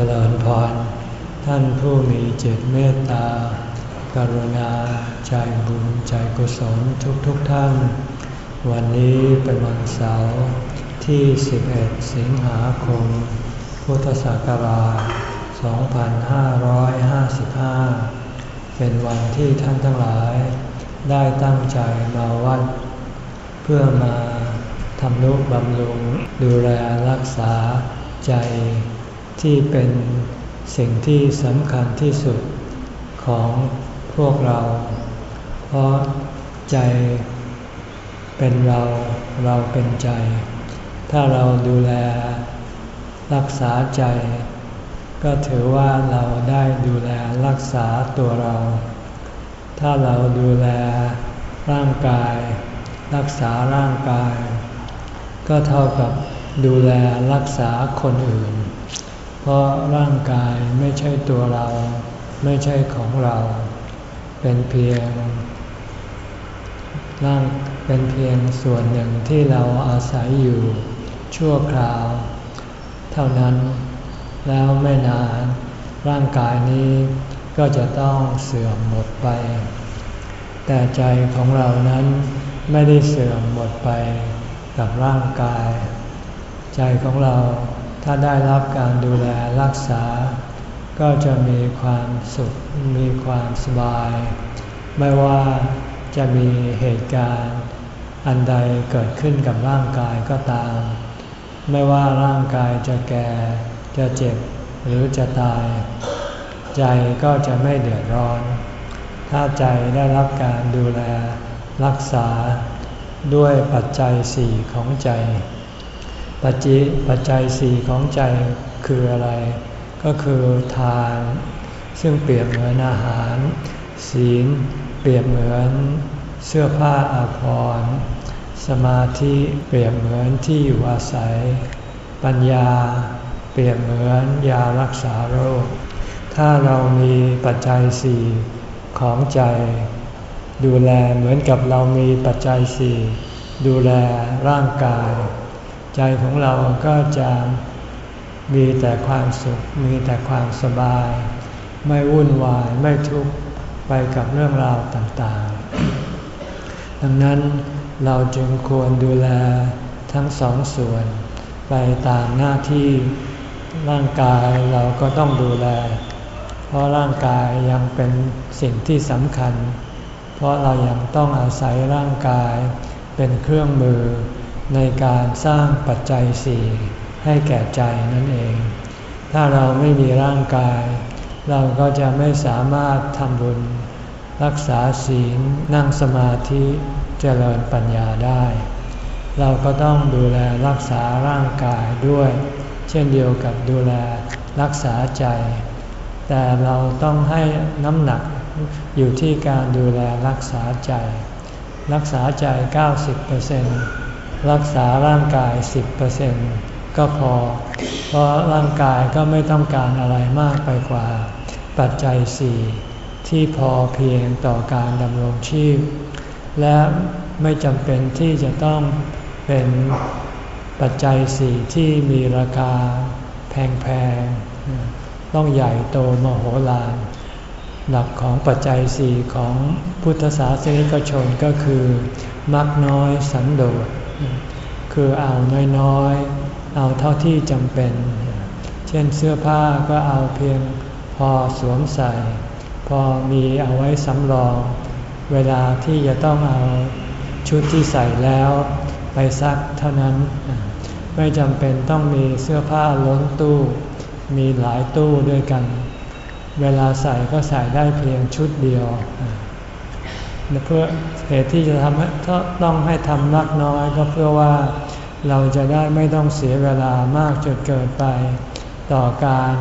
จริญพร ท่านผู้มีเจตเมตตา กรุณา ใจบุญใจกุศลทุกทุกท่าน วันนี้เป็นวันเสาร์ที่ 11 สิงหาคม พุทธศักราช 2555 เป็นวันที่ท่านทั้งหลาย ได้ตั้งใจมาวัด เพื่อมาทำนุบำรุงดูแลรักษาใจ ที่เป็นสิ่งที่สำคัญที่สุดของพวกเรา เพราะใจเป็นเราเราเป็นใจ ถ้าเราดูแลรักษาใจ ก็ถือว่าเราได้ดูแลรักษาตัวเรา ถ้าเราดูแลร่างกาย รักษาร่างกาย ก็เท่ากับดูแลรักษาคนอื่น เพราะร่างกายไม่ใช่ตัวเรา ไม่ใช่ของเรา เป็นเพียง ร่างเป็นเพียงส่วนหนึ่งที่เราอาศัยอยู่ ชั่วคราว เท่านั้น แล้วไม่นาน ร่างกายนี้ก็จะต้องเสื่อมหมดไป แต่ใจของเรานั้นไม่ได้เสื่อมหมดไปกับร่างกาย ใจของเรา ถ้าได้รับการดูแลรักษา ก็จะมีความสุข มีความสบาย ไม่ว่าจะมีเหตุการณ์ อันใดเกิดขึ้นกับร่างกายก็ตาม ไม่ว่าร่างกายจะแก่ จะเจ็บ หรือจะตาย ใจก็จะไม่เดือดร้อน ถ้าใจได้รับการดูแลรักษาด้วยปัจจัยสี่ของใจ ปัจจิปัจจัยสี่ของใจคืออะไร ก็คือทาน ซึ่งเปรียบเหมือนอาหาร ศีล เปรียบเหมือนเสื้อผ้าอาภรณ์สมาธิเปรียบเหมือนที่อยู่อาศัย ปัญญา เปรียบเหมือนยารักษาโรค ถ้าเรามีปัจจัยสี่ของใจ ดูแลเหมือนกับเรามีปัจจัยสี่ดูแลร่างกาย ใจของเราก็จะมีแต่ความสุข มีแต่ความสบาย ไม่วุ่นวาย ไม่ทุกข์ไปกับเรื่องราวต่างๆ ดังนั้นเราจึงควรดูแลทั้งสองส่วน ไปตามหน้าที่ร่างกายเราก็ต้องดูแล เพราะร่างกายยังเป็นสิ่งที่สำคัญ เพราะเรายังต้องอาศัยร่างกายเป็นเครื่องมือ ในการสร้างปัจจัยสี่ให้แก่ใจนั่นเอง ถ้าเราไม่มีร่างกาย เราก็จะไม่สามารถทำบุญ รักษาศีลนั่งสมาธิเจริญปัญญาได้ เราก็ต้องดูแลรักษาร่างกายด้วย เช่นเดียวกับดูแลรักษาใจ แต่เราต้องให้น้ำหนักอยู่ที่การดูแลรักษาใจ รักษาใจ 90% รักษาร่างกาย 10%ก็พอ เพราะร่างกายก็ไม่ต้องการอะไรมากไปกว่า ปัจจัยสี่ที่พอเพียงต่อการดำรงชีพ และไม่จำเป็นที่จะต้องเป็นปัจจัยสี่ที่มีราคาแพงๆ ต้องใหญ่โตมโหฬารหลักของปัจจัยสี่ของพุทธศาสนิกชนก็คือ มักน้อยสันโดษ คือเอาน้อยๆ เอาเท่าที่จำเป็น เช่นเสื้อผ้าก็เอาเพียงพอสวมใส่ พอมีเอาไว้สำรอง เวลาที่จะต้องเอาชุดที่ใส่แล้วไปซักเท่านั้น ไม่จำเป็นต้องมีเสื้อผ้าล้นตู้ มีหลายตู้ด้วยกัน เวลาใส่ก็ใส่ได้เพียงชุดเดียว เพื่อเหตุที่จะทำให้ต้องให้ทำนักน้อยก็เพื่อว่าเราจะได้ไม่ต้องเสียเวลามากจนเกินไป ต่อการ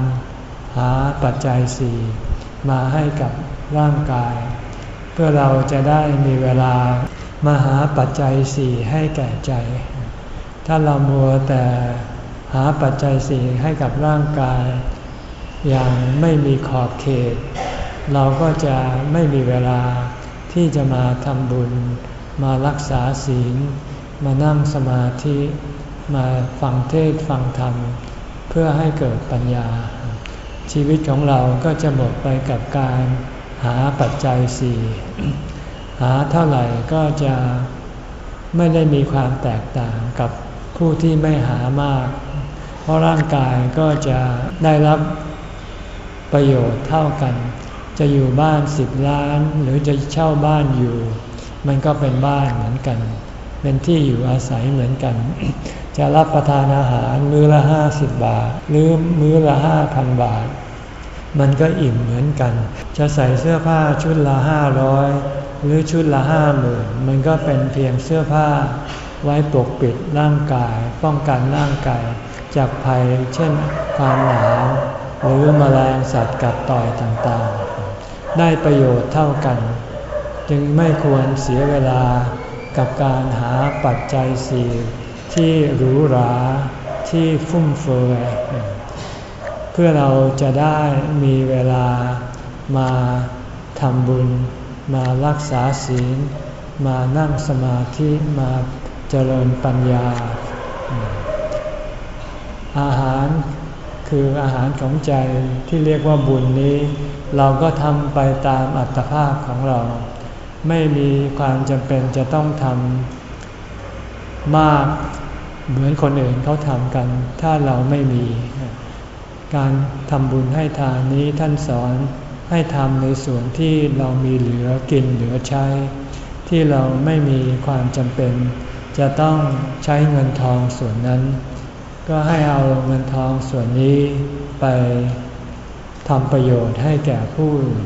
หาปัจจัยสี่มาให้กับร่างกาย เพื่อเราจะได้มีเวลามาหาปัจจัยสี่ให้แก่ใจ ถ้าเรามัวแต่หาปัจจัยสี่ให้กับร่างกาย อย่างไม่มีขอบเขต เราก็จะไม่มีเวลา ที่จะมาทำบุญ มารักษาศีล มานั่งสมาธิ มาฟังเทศฟังธรรม เพื่อให้เกิดปัญญา ชีวิตของเราก็จะหมดไปกับการหาปัจจัยสี่หาเท่าไหร่ก็จะไม่ได้มีความแตกต่างกับผู้ที่ไม่หามาก เพราะร่างกายก็จะได้รับประโยชน์เท่ากัน จะอยู่บ้านสิบล้าน หรือจะเช่าบ้านอยู่ มันก็เป็นบ้านเหมือนกัน เป็นที่อยู่อาศัยเหมือนกัน จะรับประทานอาหารมื้อละห้าสิบบาท หรือมื้อละห้าพันบาท มันก็อิ่มเหมือนกัน จะใส่เสื้อผ้าชุดละห้าร้อยหรือชุดละห้าหมื่นมันก็เป็นเพียงเสื้อผ้าไว้ปกปิดร่างกาย ป้องกันร่างกาย จากภัยเช่นความหนาวหรือมแมลงสัตว์กัดต่อยต่างๆ ได้ประโยชน์เท่ากัน จึงไม่ควรเสียเวลากับการหาปัจจัยสี่ที่หรูหราที่ฟุ่มเฟือยเพื่อเราจะได้มีเวลามาทำบุญ มารักษาศีล มานั่งสมาธิมาเจริญปัญญา อาหารคืออาหารของใจที่เรียกว่าบุญนี้ เราก็ทำไปตามอัตภาพของเรา ไม่มีความจำเป็นจะต้องทำมากเหมือนคนอื่นเขาทำกัน ถ้าเราไม่มี การทำบุญให้ทานนี้ท่านสอนให้ทำในส่วนที่เรามีเหลือกินเหลือใช้ ที่เราไม่มีความจำเป็น จะต้องใช้เงินทองส่วนนั้น ก็ให้เอาเงินทองส่วนนี้ไป ทำประโยชน์ให้แก่ผู้อื่น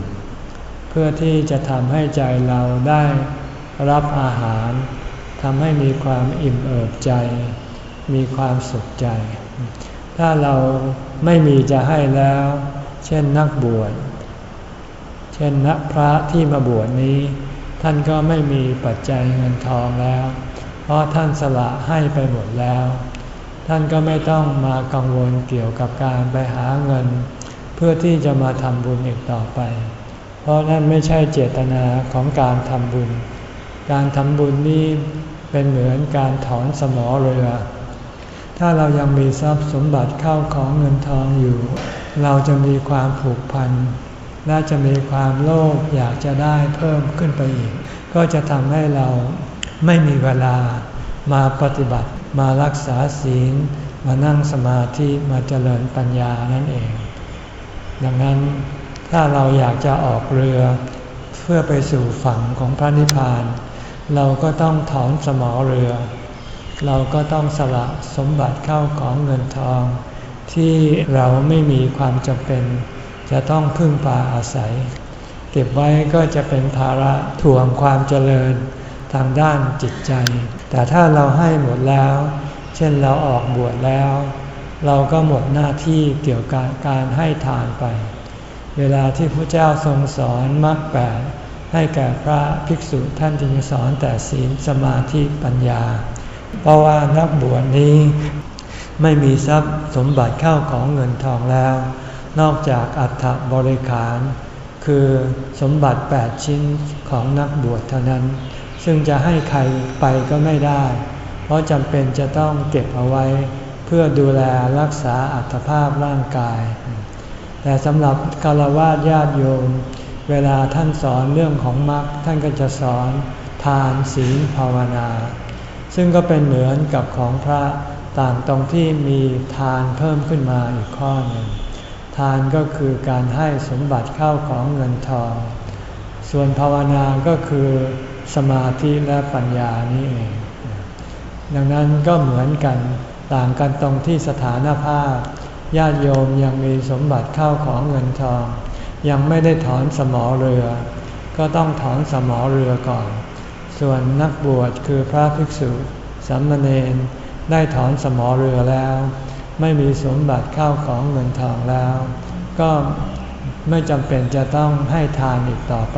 เพื่อที่จะทำให้ใจเราได้รับอาหารทำให้มีความอิ่มเอิบใจ มีความสุขใจ ถ้าเราไม่มีจะให้แล้ว เช่นนักบวช เช่นนักพระที่มาบวชนี้ ท่านก็ไม่มีปัจจัยเงินทองแล้ว เพราะท่านสละให้ไปหมดแล้ว ท่านก็ไม่ต้องมากังวลเกี่ยวกับการไปหาเงิน พื่อที่จะมาทำบุญอีกต่อไป เพราะนั่นไม่ใช่เจตนาของการทำบุญ การทำบุญนี้เป็นเหมือนการถอนสมอเรือ ถ้าเรายังมีทรัพย์สมบัติเข้าของเงินทองอยู่ เราจะมีความผูกพัน และจะมีความโลภอยากจะได้เพิ่มขึ้นไปอีก ก็จะทำให้เราไม่มีเวลามาปฏิบัติ มารักษาศีล มานั่งสมาธิ มาเจริญปัญญานั่นเอง ดังนั้นถ้าเราอยากจะออกเรือ เพื่อไปสู่ฝั่งของพระนิพพาน เราก็ต้องถอนสมอเรือ เราก็ต้องสละสมบัติเข้าของเงินทอง ที่เราไม่มีความจำเป็น จะต้องพึ่งพาอาศัย เก็บไว้ก็จะเป็นภาระถ่วงความเจริญทางด้านจิตใจ แต่ถ้าเราให้หมดแล้ว เช่นเราออกบวชแล้ว เราก็หมดหน้าที่เกี่ยวกับการให้ทานไป เวลาที่พระเจ้าทรงสอนมรรคแปดให้แก่พระภิกษุท่านจึงสอนแต่ศีลสมาธิปัญญา เพราะว่านักบวชนี้ไม่มีทรัพย์สมบัติเข้าของเงินทองแล้ว นอกจากอัฐบริขาร คือสมบัติ 8 ชิ้นของนักบวชเท่านั้น ซึ่งจะให้ใครไปก็ไม่ได้ เพราะจำเป็นจะต้องเก็บเอาไว้ เพื่อดูแลรักษาอัตภาพร่างกาย แต่สำหรับคารวะญาติโยม เวลาท่านสอนเรื่องของมรรคท่านก็จะสอนทานศีลภาวนา ซึ่งก็เป็นเหมือนกับของพระต่างตรงที่มีทานเพิ่มขึ้นมาอีกข้อหนึ่งทานก็คือการให้สมบัติเข้าของเงินทอง ส่วนภาวนาก็คือสมาธิและปัญญานี่เองดังนั้นก็เหมือนกัน ต่างกันตรงที่สถานภาพ ญาติโยมยังมีสมบัติเข้าของเงินทอง ยังไม่ได้ถอนสมอเรือ ก็ต้องถอนสมอเรือก่อน ส่วนนักบวชคือพระภิกษุสัมมเนนได้ถอนสมอเรือแล้ว ไม่มีสมบัติเข้าของเงินทองแล้ว ก็ไม่จำเป็นจะต้องให้ทานอีกต่อไป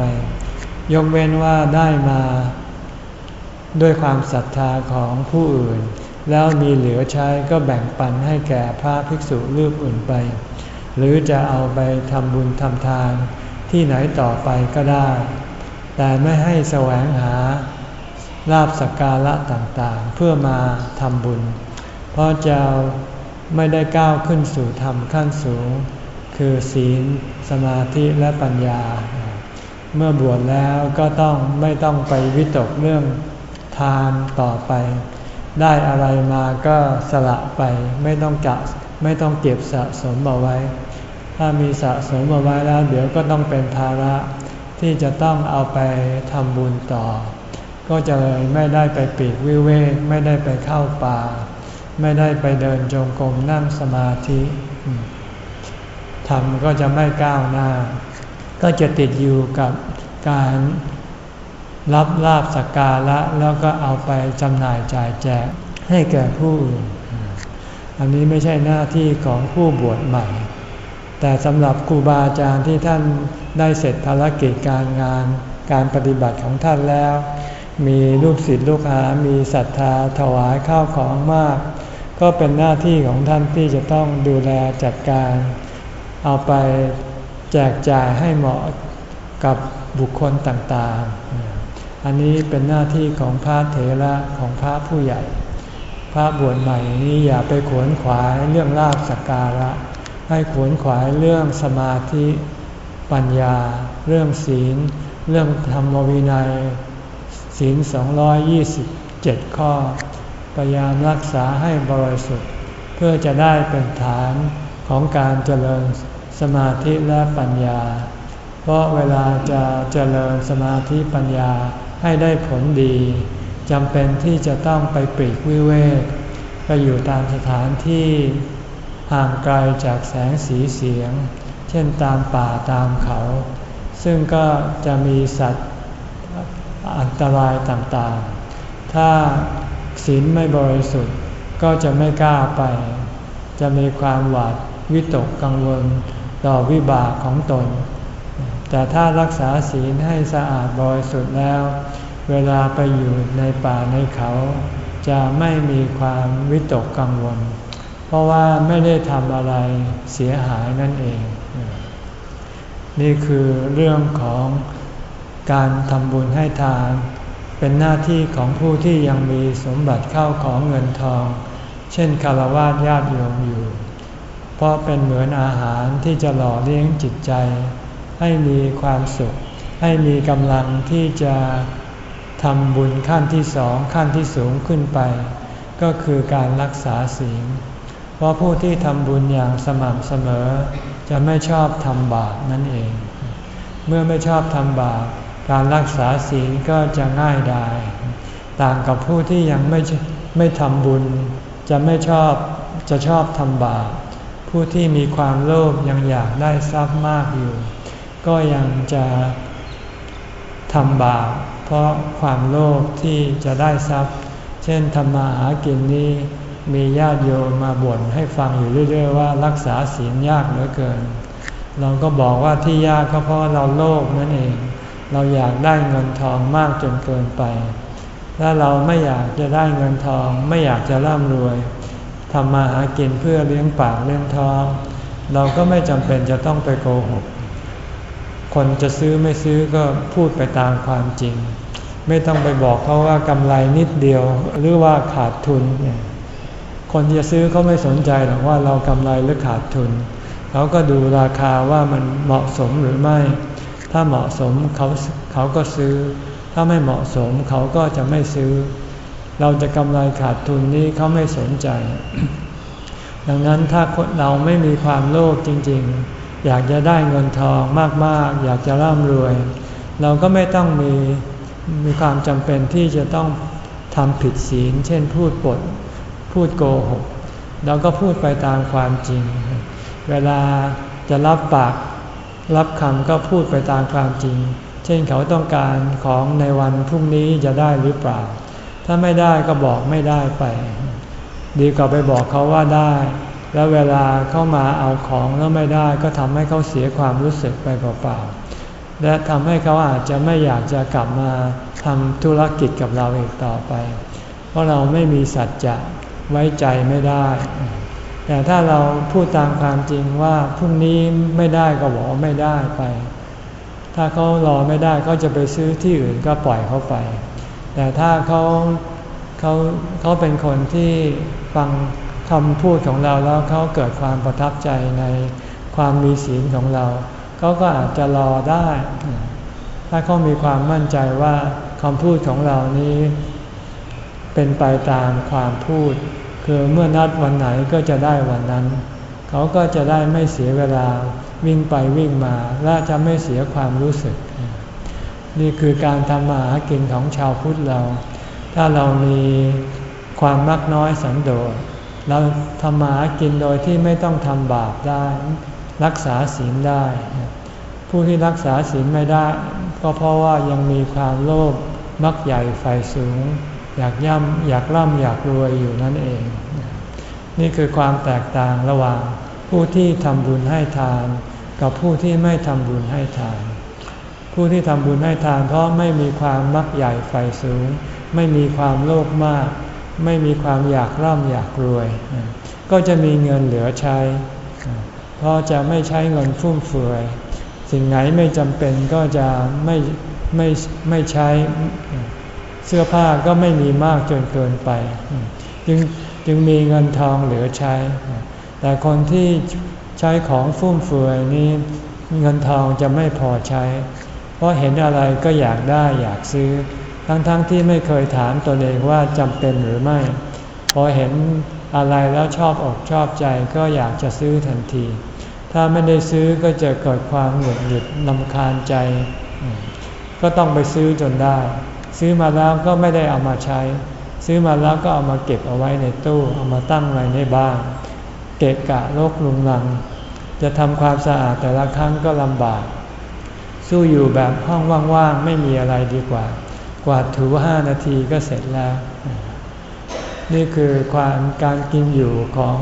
ยกเว้นว่าได้มา ด้วยความศรัทธาของผู้อื่น แล้วมีเหลือใช้ก็แบ่งปันให้แก่พระภิกษุรูปอื่นไป หรือจะเอาไปทำบุญทำทานที่ไหนต่อไปก็ได้ แต่ไม่ให้แสวงหาลาบสักการะต่างๆ เพื่อมาทำบุญ เพราะจะไม่ได้ก้าวขึ้นสู่ธรรมขั้นสูง คือศีล สมาธิและปัญญา เมื่อบวชแล้วก็ต้องไม่ต้องไปวิตกเรื่องทานต่อไป ได้อะไรมาก็สละไปไม่ต้องกะไม่ต้องเก็บสะสมเอาไว้ ถ้ามีสะสมเอาไว้แล้ว เดี๋ยวก็ต้องเป็นภาระที่จะต้องเอาไปทำบุญต่อ ก็จะเลยไม่ได้ไปปีกวิเวกไม่ได้ไปเข้าป่า ไม่ได้ไปเดินจงกรมนั่งสมาธิทำก็จะไม่ก้าวหน้า ก็จะติดอยู่กับการ รับลาบสักการะแล้วก็เอาไปจำหน่ายจ่ายแจกให้แก่ผู้อื่นอันนี้ไม่ใช่หน้าที่ของผู้บวชใหม่ แต่สำหรับครูบาอาจารย์ที่ท่านได้เสร็จภารกิจการงาน การปฏิบัติของท่านแล้ว มีลูกศิษย์ลูกหา มีศรัทธาถวายข้าวของมาก ก็เป็นหน้าที่ของท่านที่จะต้องดูแลจัดการ เอาไปแจกจ่ายให้เหมาะกับบุคคลต่างๆ อันนี้เป็นหน้าที่ของพระเถระของพระผู้ใหญ่ พระบวชใหม่นี้อย่าไปขวนขวายเรื่องลาบสักการะ ให้ขวนขวายเรื่องสมาธิปัญญา เรื่องศีล เรื่องธรรมวินัย ศีล 227 ข้อ พยายามรักษาให้บริสุทธิ์ เพื่อจะได้เป็นฐานของการเจริญสมาธิและปัญญา เพราะเวลาจะเจริญสมาธิปัญญา ให้ได้ผลดีจำเป็นที่จะต้องไปปรีกวิเวกไปอยู่ตามสถานที่ห่างไกลจากแสงสีเสียง เช่นตามป่าตามเขา ซึ่งก็จะมีสัตว์อันตรายต่างๆ ถ้าศีลไม่บริสุทธิ์ก็จะไม่กล้าไป จะมีความหวาดวิตกกังวลต่อวิบากของตน แต่ถ้ารักษาศีลให้สะอาดบริสุทธิ์แล้ว เวลาไปอยู่ในป่าในเขา จะไม่มีความวิตกกังวล เพราะว่าไม่ได้ทำอะไรเสียหายนั่นเอง นี่คือเรื่องของการทำบุญให้ทาน เป็นหน้าที่ของผู้ที่ยังมีสมบัติเข้าของเงินทอง เช่นคารวะญาติโยมอยู่ เพราะเป็นเหมือนอาหารที่จะหล่อเลี้ยงจิตใจ ให้มีความสุข ให้มีกำลังที่จะทำบุญขั้นที่สองขั้นที่สูงขึ้นไป ก็คือการรักษาศีลเพราะผู้ที่ทำบุญอย่างสม่ำเสมอ จะไม่ชอบทำบาปนั่นเอง เมื่อไม่ชอบทำบาปการรักษาศีลก็จะง่ายดายต่างกับผู้ที่ยังไม่ไม่ทำบุญ จะไม่ชอบจะชอบทำบาปผู้ที่มีความโลภยังอยากได้ทรัพย์มากอยู่ ก็ยังจะทำบาปเพราะความโลภที่จะได้ทรัพย์ เช่นทำมาหากินนี้มีญาติโยมมาบ่นให้ฟังอยู่เรื่อย ๆ ว่ารักษาศีลยากเหลือเกิน เราก็บอกว่าที่ยากก็เพราะเราโลภนั่นเอง เราอยากได้เงินทองมากจนเกินไป ถ้าเราไม่อยากจะได้เงินทอง ไม่อยากจะร่ำรวยทำมาหากินเพื่อเลี้ยงปากเลี้ยงท้อง เราก็ไม่จำเป็นจะต้องไปโกหก คนจะซื้อไม่ซื้อก็พูดไปตามความจริง ไม่ต้องไปบอกเขาว่ากำไรนิดเดียวหรือว่าขาดทุนเนี่ยคนจะซื้อเขาไม่สนใจหรอกว่าเรากำไรหรือขาดทุน เขาก็ดูราคาว่ามันเหมาะสมหรือไม่ ถ้าเหมาะสมเขาเขาก็ซื้อ ถ้าไม่เหมาะสมเขาก็จะไม่ซื้อ เราจะกำไรขาดทุนนี้เขาไม่สนใจ ดังนั้นถ้าเราไม่มีความโลภจริง ๆ อยากจะได้เงินทองมากๆ อยากจะร่ำรวย เราก็ไม่ต้องมีมีความจำเป็นที่จะต้องทำผิดศีล เช่นพูดปด พูดโกหกเราก็พูดไปตามความจริง เวลาจะรับปากรับคำก็พูดไปตามความจริง เช่นเขาต้องการของในวันพรุ่งนี้จะได้หรือเปล่า ถ้าไม่ได้ก็บอกไม่ได้ไป ดีกว่าไปบอกเขาว่าได้ แล้วเวลาเข้ามาเอาของแล้วไม่ได้ก็ทำให้เขาเสียความรู้สึกไปเปล่าๆ และทำให้เขาอาจจะไม่อยากจะกลับมาทำธุรกิจกับเราอีกต่อไป เพราะเราไม่มีสัจจะไว้ใจไม่ได้ แต่ถ้าเราพูดตามความจริงว่าพรุ่งนี้ไม่ได้ก็บอกไม่ได้ไป ถ้าเขารอไม่ได้เขาจะไปซื้อที่อื่นก็ปล่อยเขาไป แต่ถ้าเขาเขาเขาเป็นคนที่ฟัง คำพูดของเราแล้วเขาเกิดความประทับใจในความมีศีลของเราเขาก็อาจจะรอได้ ถ้าเขามีความมั่นใจว่าคำพูดของเรานี้ เป็นไปตามความพูด คือเมื่อนัดวันไหนก็จะได้วันนั้น เขาก็จะได้ไม่เสียเวลาวิ่งไปวิ่งมาและจะไม่เสียความรู้สึก นี่คือการทำมาหากินของชาวพุทธเรา ถ้าเรามีความมักน้อยสันโดษ เราทำมาหากินโดยที่ไม่ต้องทำบาปได้ รักษาศีลได้ ผู้ที่รักษาศีลไม่ได้ ก็เพราะว่ายังมีความโลภมักใหญ่ไฟสูง อยากย่ำอยากร่ำอยากรวยอยู่นั่นเอง นี่คือความแตกต่างระหว่างผู้ที่ทำบุญให้ทาน กับผู้ที่ไม่ทำบุญให้ทาน ผู้ที่ทำบุญให้ทาน เพราะไม่มีความมักใหญ่ไฟสูง ไม่มีความโลภมาก ไม่มีความอยากร่ำอยากรวย ก็จะมีเงินเหลือใช้ เพราะจะไม่ใช้เงินฟุ่มเฟือย สิ่งไหนไม่จำเป็นก็จะไม่ไม่ไม่ใช้ เสื้อผ้าก็ไม่มีมากจนเกินไป จึงจึงมีเงินทองเหลือใช้ แต่คนที่ใช้ของฟุ่มเฟือยนี้เงินทองจะไม่พอใช้ เพราะเห็นอะไรก็อยากได้อยากซื้อ ทั้งๆทที่ไม่เคยถามตนเองว่าจำเป็นหรือไม่ พอเห็นอะไรแล้วชอบอกชอบใจก็อยากจะซื้อทันที ถ้าไม่ได้ซื้อก็จะเกิดความหงุดหงิดลำคาญใจ ก็ต้องไปซื้อจนได้ ซื้อมาแล้วก็ไม่ได้เอามาใช้ ซื้อมาแล้วก็เอามาเก็บเอาไว้ในตู้เอามาตั้งไว้ในบ้านเกะกะโลกลุงลัง จะทำความสะอาดแต่ละครั้งก็ลำบาก สู้อยู่แบบห้องว่างๆไม่มีอะไรดีกว่า กวาดถูห้านาทีก็เสร็จแล้ว นี่คือความการกินอยู่ของ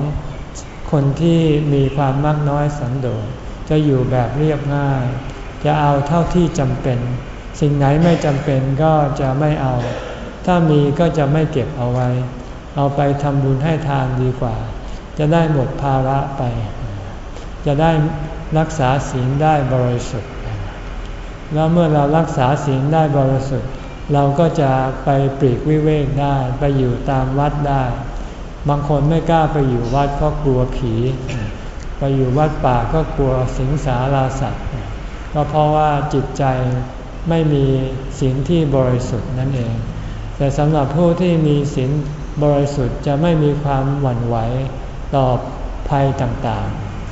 คนที่มีความมากน้อยสันโดษจะอยู่แบบเรียบง่าย จะเอาเท่าที่จำเป็น สิ่งไหนไม่จำเป็นก็จะไม่เอา ถ้ามีก็จะไม่เก็บเอาไว้ เอาไปทำบุญให้ทานดีกว่า จะได้หมดภาระไป จะได้รักษาศีลได้บริสุทธิ์ แล้วเมื่อเรารักษาศีลได้บริสุทธิ์ เราก็จะไปปลีกวิเวกได้ไปอยู่ตามวัดได้ บางคนไม่กล้าไปอยู่วัดเพราะกลัวผี ไปอยู่วัดป่าก็กลัวสิงสาราสัตว์ก็เพราะว่าจิตใจไม่มีศีลที่บริสุทธิ์นั่นเอง แต่สำหรับผู้ที่มีศีลบริสุทธิ์จะไม่มีความหวั่นไหวต่อภัยต่าง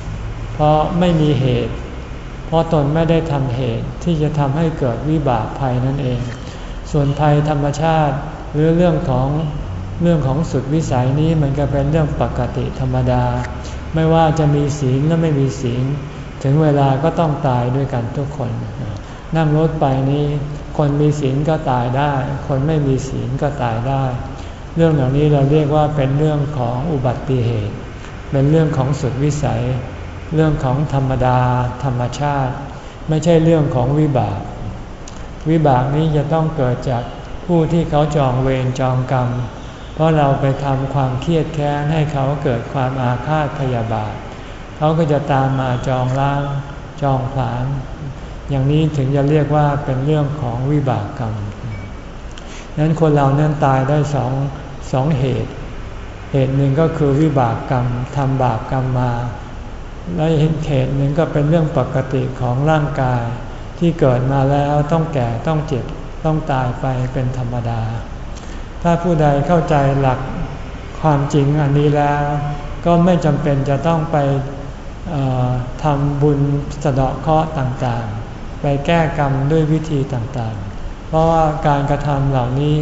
ๆ เพราะไม่มีเหตุ เพราะตนไม่ได้ทำเหตุที่จะทำให้เกิดวิบากภัยนั่นเอง ส่วนภัยธรรมชาติหรือเรื่องของเรื่องของสุดวิสัยนี้มันก็เป็นเรื่องปกติธรรมดา ไม่ว่าจะมีศีลหรือไม่มีศีลถึงเวลาก็ต้องตายด้วยกันทุกคน นั่งรถไปนี้คนมีศีลก็ตายได้ คนไม่มีศีลก็ตายได้ เรื่องเหล่านี้เราเรียกว่าเป็นเรื่องของอุบัติเหตุ เป็นเรื่องของสุดวิสัย เรื่องของธรรมดา ธรรมชาติ ไม่ใช่เรื่องของวิบาก วิบากนี้จะต้องเกิดจากผู้ที่เขาจองเวรจองกรรม เพราะเราไปทำความเครียดแค้นให้เขาเกิดความอาฆาตพยาบาท เขาก็จะตามมาจองล้างจองผลาญอย่างนี้ถึงจะเรียกว่าเป็นเรื่องของวิบากกรรมนั้นคนเรานั้นตายได้สองสองเหตุ เหตุหนึ่งก็คือวิบากกรรมทำบาปกรรมมา และเหตุหนึ่งก็เป็นเรื่องปกติของร่างกาย ที่เกิดมาแล้วต้องแก่ต้องเจ็บต้องตายไปเป็นธรรมดา ถ้าผู้ใดเข้าใจหลักความจริงอันนี้แล้ว ก็ไม่จำเป็นจะต้องไปทำบุญสะเดาะเคราะห์ต่างๆ ไปแก้กรรมด้วยวิธีต่างๆ เพราะว่าการกระทำเหล่านี้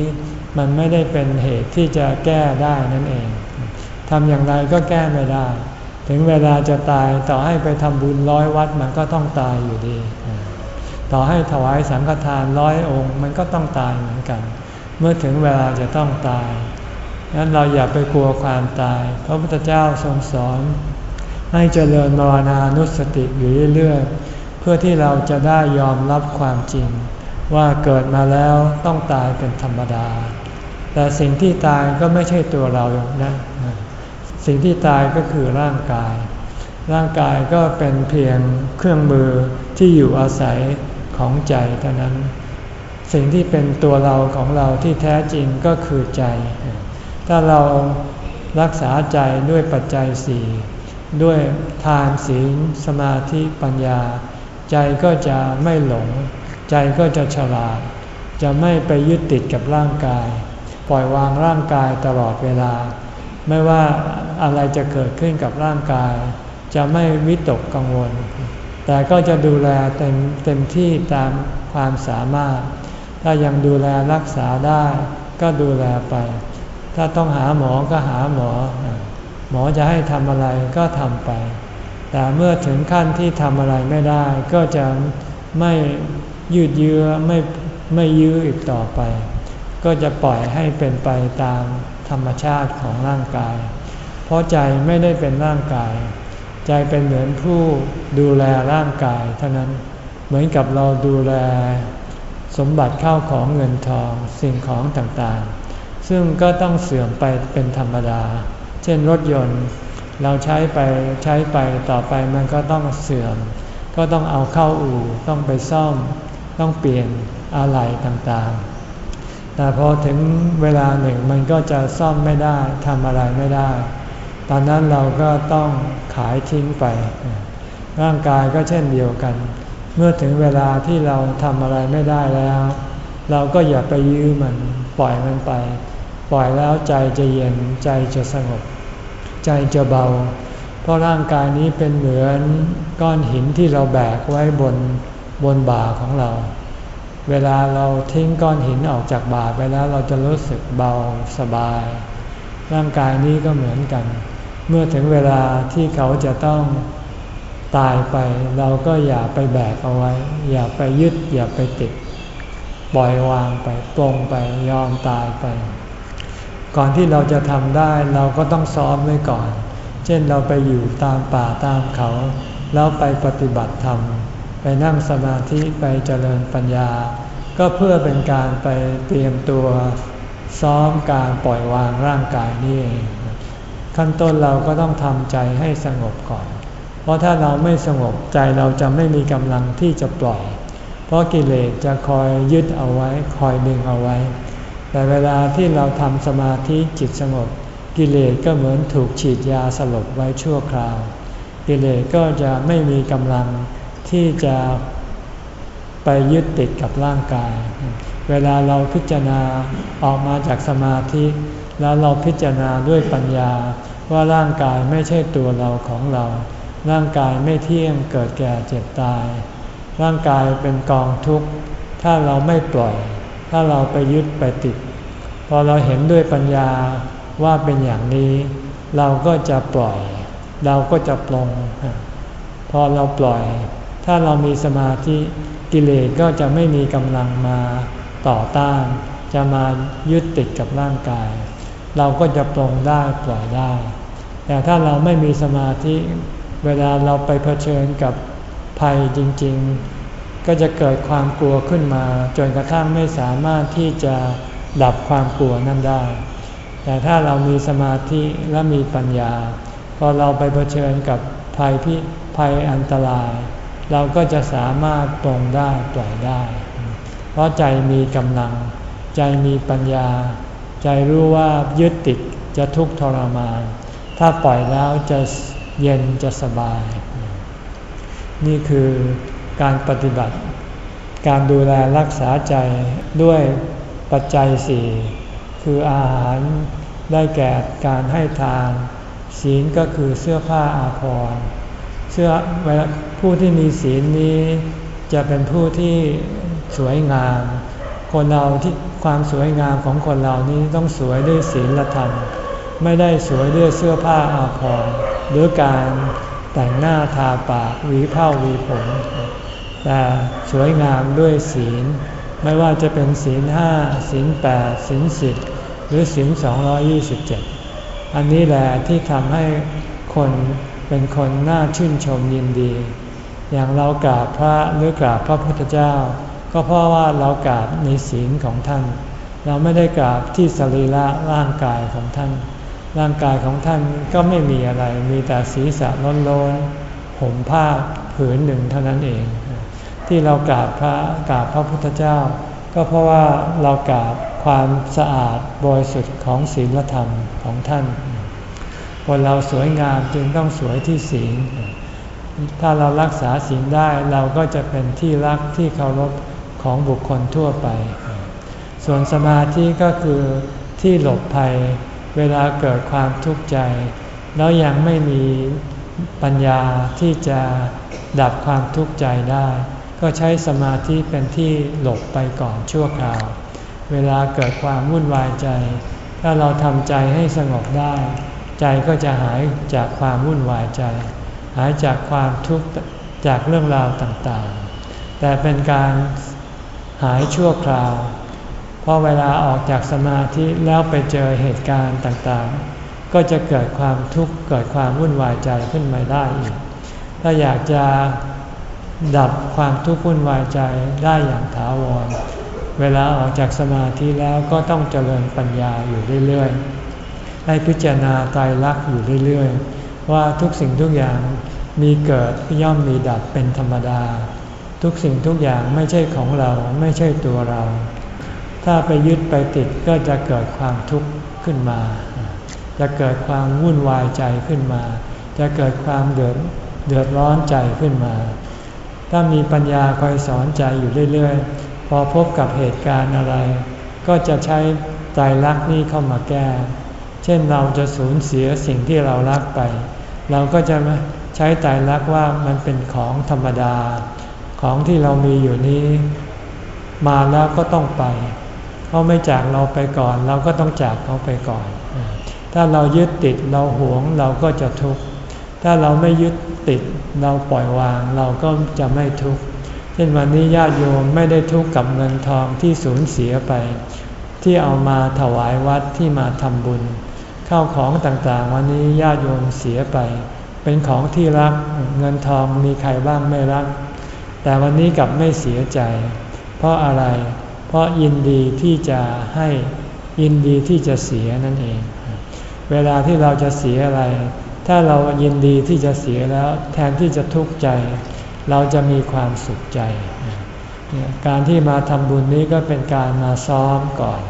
มันไม่ได้เป็นเหตุที่จะแก้ได้นั่นเองทำอย่างไรก็แก้ไม่ได้ ถึงเวลาจะตายต่อให้ไปทำบุญร้อยวัดมันก็ต้องตายอยู่ดี ต่อให้ถวายสังฆทานร้อยองค์ มันก็ต้องตายเหมือนกัน เมื่อถึงเวลาจะต้องตายนั้นเราอย่าไปกลัวความตาย พระพุทธเจ้าทรงสอน ให้เจริญมรณานุสติอยู่เรื่อยๆ เพื่อที่เราจะได้ยอมรับความจริง ว่าเกิดมาแล้วต้องตายเป็นธรรมดา แต่สิ่งที่ตายก็ไม่ใช่ตัวเรานะ สิ่งที่ตายก็คือร่างกาย ร่างกายก็เป็นเพียงเครื่องมือที่อยู่อาศัย ของใจเท่านั้น สิ่งที่เป็นตัวเราของเราที่แท้จริงก็คือใจ ถ้าเรารักษาใจด้วยปัจจัยสี่ด้วยทานศีลสมาธิปัญญา ใจก็จะไม่หลง ใจก็จะฉลาด จะไม่ไปยึดติดกับร่างกาย ปล่อยวางร่างกายตลอดเวลา ไม่ว่าอะไรจะเกิดขึ้นกับร่างกาย จะไม่วิตกกังวล แต่ก็จะดูแลเต็มเต็มที่ตามความสามารถ ถ้ายังดูแลรักษาได้ก็ดูแลไป ถ้าต้องหาหมอก็หาหมอ หมอจะให้ทำอะไรก็ทำไป แต่เมื่อถึงขั้นที่ทำอะไรไม่ได้ก็จะไม่ยืดเยื้อไม่ไม่ยื้ออีกต่อไป ก็จะปล่อยให้เป็นไปตามธรรมชาติของร่างกาย เพราะใจไม่ได้เป็นร่างกาย ใจเป็นเหมือนผู้ดูแลร่างกายเท่านั้น เหมือนกับเราดูแลสมบัติเข้าของเงินทองสิ่งของต่างๆ ซึ่งก็ต้องเสื่อมไปเป็นธรรมดา เช่นรถยนต์เราใช้ไปใช้ไปต่อไปมันก็ต้องเสื่อม ก็ต้องเอาเข้าอู่ต้องไปซ่อม ต้องเปลี่ยนอะไหล่ต่างๆ แต่พอถึงเวลาหนึ่งมันก็จะซ่อมไม่ได้ทำอะไรไม่ได้ ตอนนั้นเราก็ต้องขายทิ้งไป ร่างกายก็เช่นเดียวกัน เมื่อถึงเวลาที่เราทำอะไรไม่ได้แล้ว เราก็อย่าไปยื้อมันปล่อยมันไป ปล่อยแล้วใจจะเย็นใจจะสงบ ใจจะเบา เพราะร่างกายนี้เป็นเหมือนก้อนหินที่เราแบกไว้บนบนบ่าของเรา เวลาเราทิ้งก้อนหินออกจากบ่าไปแล้วเราจะรู้สึกเบาสบาย ร่างกายนี้ก็เหมือนกัน เมื่อถึงเวลาที่เขาจะต้องตายไป เราก็อย่าไปแบกเอาไว้ อย่าไปยึดอย่าไปติด ปล่อยวางไปปลงไปยอมตายไป ก่อนที่เราจะทำได้เราก็ต้องซ้อมไว้ก่อน เช่นเราไปอยู่ตามป่าตามเขา แล้วไปปฏิบัติธรรม ไปนั่งสมาธิไปเจริญปัญญา ก็เพื่อเป็นการไปเตรียมตัวซ้อมการปล่อยวางร่างกายนี่เอง ขั้นต้นเราก็ต้องทำใจให้สงบก่อน เพราะถ้าเราไม่สงบใจเราจะไม่มีกำลังที่จะปล่อย เพราะกิเลสจะคอยยึดเอาไว้ คอยดึงเอาไว้ แต่เวลาที่เราทำสมาธิจิตสงบ กิเลสก็เหมือนถูกฉีดยาสลบไว้ชั่วคราว กิเลสก็จะไม่มีกำลังที่จะไปยึดติดกับร่างกาย เวลาเราพิจารณาออกมาจากสมาธิ แล้วเราพิจารณาด้วยปัญญาว่าร่างกายไม่ใช่ตัวเราของเรา ร่างกายไม่เที่ยงเกิดแก่เจ็บตาย ร่างกายเป็นกองทุกข์ ถ้าเราไม่ปล่อย ถ้าเราไปยึดไปติด พอเราเห็นด้วยปัญญาว่าเป็นอย่างนี้ เราก็จะปล่อย เราก็จะปลง พอเราปล่อย ถ้าเรามีสมาธิกิเลสก็จะไม่มีกำลังมาต่อต้าน จะมายึดติดกับร่างกาย เราก็จะปลงได้ปล่อยได้ แต่ถ้าเราไม่มีสมาธิเวลาเราไปเผชิญกับภัยจริง ๆ ก็จะเกิดความกลัวขึ้นมา จนกระทั่งไม่สามารถที่จะดับความกลัวนั้นได้ แต่ถ้าเรามีสมาธิและมีปัญญา พอเราไปเผชิญกับภัยพิภัยอันตราย เราก็จะสามารถปลงได้ปล่อยได้ เพราะใจมีกำลัง ใจมีปัญญา ใจรู้ว่ายึดติดจะทุกข์ทรมาน ถ้าปล่อยแล้วจะเย็นจะสบาย นี่คือการปฏิบัติ การดูแลรักษาใจด้วยปัจจัยสี่คืออาหารได้แก่การให้ทาน ศีลก็คือเสื้อผ้าอาภรณ์เสื้อผู้ที่มีศีลนี้จะเป็นผู้ที่สวยงาม คนเราที่ความสวยงามของคนเรานี้ต้องสวยด้วยศีลธรรม ไม่ได้สวยด้วยเสื้อผ้าอาภรณ์หรือการแต่งหน้าทาปากหวีเผ้าหวีผมแต่สวยงามด้วยศีล ไม่ว่าจะเป็นศีลห้าศีลแปดศีลสิบหรือศีลสองยี่สิบเจ็ดอันนี้แหละที่ทำให้คนเป็นคนน่าชื่นชมยินดี อย่างเรากราบพระหรือกราบพระพุทธเจ้า ก็เพราะว่าเรากราบในศีลของท่าน เราไม่ได้กราบที่สรีระร่างกายของท่าน ร่างกายของท่านก็ไม่มีอะไร มีแต่ศีรษะล้นๆผมผ้าผืนหนึ่งเท่านั้นเอง ที่เรากราบพระกราบพระพุทธเจ้า ก็เพราะว่าเรากราบความสะอาดบริสุทธิ์ของศีลธรรมของท่านคนเราสวยงามจึงต้องสวยที่ศีลถ้าเรารักษาศีลได้เราก็จะเป็นที่รักที่เคารพ ของบุคคลทั่วไป ส่วนสมาธิก็คือที่หลบภัยเวลาเกิดความทุกข์ใจ แล้วยังไม่มีปัญญาที่จะดับความทุกข์ใจได้ ก็ใช้สมาธิเป็นที่หลบไปก่อนชั่วคราว เวลาเกิดความวุ่นวายใจ ถ้าเราทำใจให้สงบได้ ใจก็จะหายจากความวุ่นวายใจ หายจากความทุกข์จากเรื่องราวต่างๆ แต่เป็นการ หายชั่วคราวพอเวลาออกจากสมาธิแล้วไปเจอเหตุการณ์ต่างๆ ก็จะเกิดความทุกข์เกิดความวุ่นวายใจขึ้นมาได้อีก ถ้าอยากจะดับความทุกข์วุ่นวายใจได้อย่างถาวร เวลาออกจากสมาธิแล้วก็ต้องเจริญปัญญาอยู่เรื่อยๆ ให้พิจารณาตายรักอยู่เรื่อยๆ ว่าทุกสิ่งทุกอย่างมีเกิดย่อมมีดับเป็นธรรมดา ทุกสิ่งทุกอย่างไม่ใช่ของเราไม่ใช่ตัวเรา ถ้าไปยึดไปติดก็จะเกิดความทุกข์ขึ้นมา จะเกิดความวุ่นวายใจขึ้นมา จะเกิดความเดือดเดือดร้อนใจขึ้นมา ถ้ามีปัญญาคอยสอนใจอยู่เรื่อยๆ พอพบกับเหตุการณ์อะไร ก็จะใช้ใจรักนี้เข้ามาแก้ เช่นเราจะสูญเสียสิ่งที่เรารักไป เราก็จะใช้ใจรักว่ามันเป็นของธรรมดา ของที่เรามีอยู่นี้ มาแล้วก็ต้องไป เขาไม่จากเราไปก่อน เราก็ต้องจากเขาไปก่อน ถ้าเรายึดติดเราหวงเราก็จะทุกข์ ถ้าเราไม่ยึดติดเราปล่อยวางเราก็จะไม่ทุกข์ เช่นวันนี้ญาติโยมไม่ได้ทุกข์กับเงินทองที่สูญเสียไป ที่เอามาถวายวัดที่มาทำบุญ ข้าวของต่างๆ วันนี้ญาติโยมเสียไป เป็นของที่รักเงินทองมีใครบ้างไม่รัก แต่วันนี้กลับไม่เสียใจ เพราะอะไร เพราะยินดีที่จะให้ยินดีที่จะเสียนั่นเอง เวลาที่เราจะเสียอะไร ถ้าเรายินดีที่จะเสียแล้วแทนที่จะทุกข์ใจ เราจะมีความสุขใจ การที่มาทำบุญนี้ก็เป็นการมาซ้อมก่อน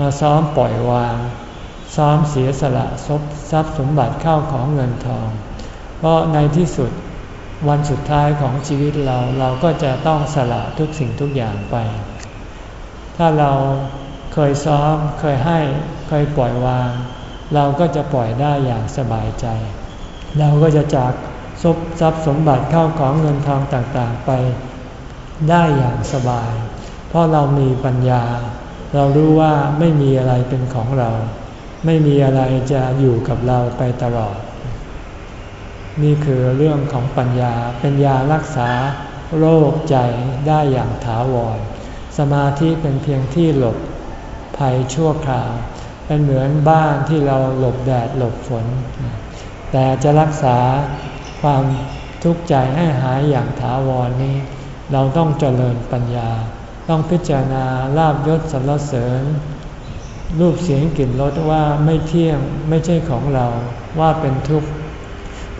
มาซ้อมปล่อยวาง ซ้อมเสียสละทรัพย์สมบัติเข้าของเงินทอง เพราะในที่สุด วันสุดท้ายของชีวิตเราเราก็จะต้องสละทุกสิ่งทุกอย่างไป ถ้าเราเคยซ้อมเคยให้เคยปล่อยวาง เราก็จะปล่อยได้อย่างสบายใจ เราก็จะจากซบทรัพย์สมบัติเข้าของเงินทองต่างๆไป ได้อย่างสบาย เพราะเรามีปัญญา เรารู้ว่าไม่มีอะไรเป็นของเรา ไม่มีอะไรจะอยู่กับเราไปตลอด นี่คือเรื่องของปัญญาเป็นยารักษาโรคใจได้อย่างถาวร สมาธิเป็นเพียงที่หลบภัยชั่วคราว เป็นเหมือนบ้านที่เราหลบแดดหลบฝน แต่จะรักษาความทุกข์ใจให้หายอย่างถาวรนี้ เราต้องเจริญปัญญา ต้องพิจารณาลาบยศสรรเสริญ รูปเสียงกลิ่นรสว่าไม่เที่ยงไม่ใช่ของเราว่าเป็นทุกข์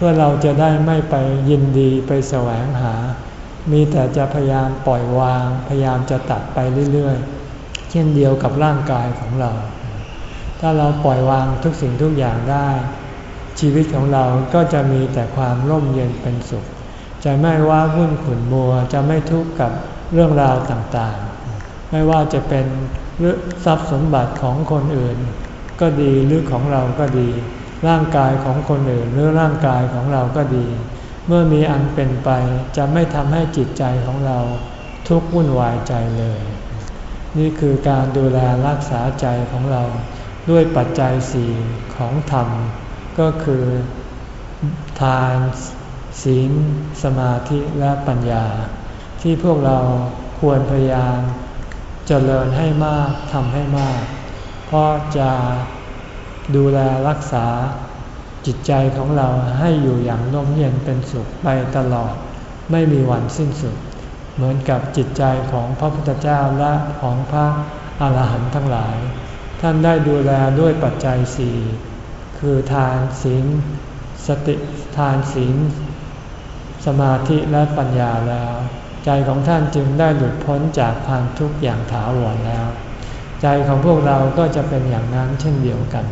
พื่อเราจะได้ไม่ไปยินดีไปแสวงหา มีแต่จะพยายามปล่อยวาง พยายามจะตัดไปเรื่อยๆ เช่นเดียวกับร่างกายของเรา ถ้าเราปล่อยวางทุกสิ่งทุกอย่างได้ ชีวิตของเราก็จะมีแต่ความร่มเย็นเป็นสุข จะไม่ว่าวุ่นขุนมัว จะไม่ทุกข์กับเรื่องราวต่างๆ ไม่ว่าจะเป็นทรัพย์สมบัติของคนอื่น ก็ดีหรือของเราก็ดี ร่างกายของคนอื่นหรือร่างกายของเราก็ดี เมื่อมีอันเป็นไปจะไม่ทำให้จิตใจของเราทุกข์วุ่นวายใจเลย นี่คือการดูแลรักษาใจของเราด้วยปัจจัยสี่ของธรรม ก็คือทานศีลสมาธิและปัญญา ที่พวกเราควรพยายามเจริญให้มากทำให้มาก เพราะจะ ดูแลรักษาจิตใจของเราให้อยู่อย่างร่มเย็นเป็นสุขไปตลอด ไม่มีวันสิ้นสุด เหมือนกับจิตใจของพระพุทธเจ้าและของพระอาหารหันต์ทั้งหลาย ท่านได้ดูแลด้วยปัจจัยสี่คือทานศีลสติทานศีลสมาธิและปัญญาแล้ว ใจของท่านจึงได้หลุดพ้นจากความทุกข์อย่างถาวรแล้ว ใจของพวกเราก็จะเป็นอย่างนั้นเช่นเดียวกัน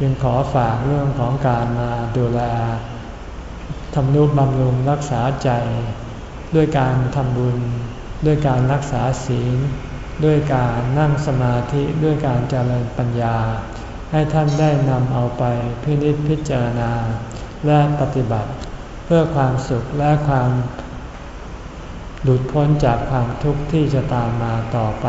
จึงขอฝากเรื่องของการมาดูแลทำนุบำรุงรักษาใจ ด้วยการทำบุญ ด้วยการรักษาศีล ด้วยการนั่งสมาธิด้วยการเจริญปัญญา ให้ท่านได้นำเอาไปพินิจพิจารณา และปฏิบัติ เพื่อความสุขและความหลุดพ้นจากความทุกข์ที่จะตามมาต่อไป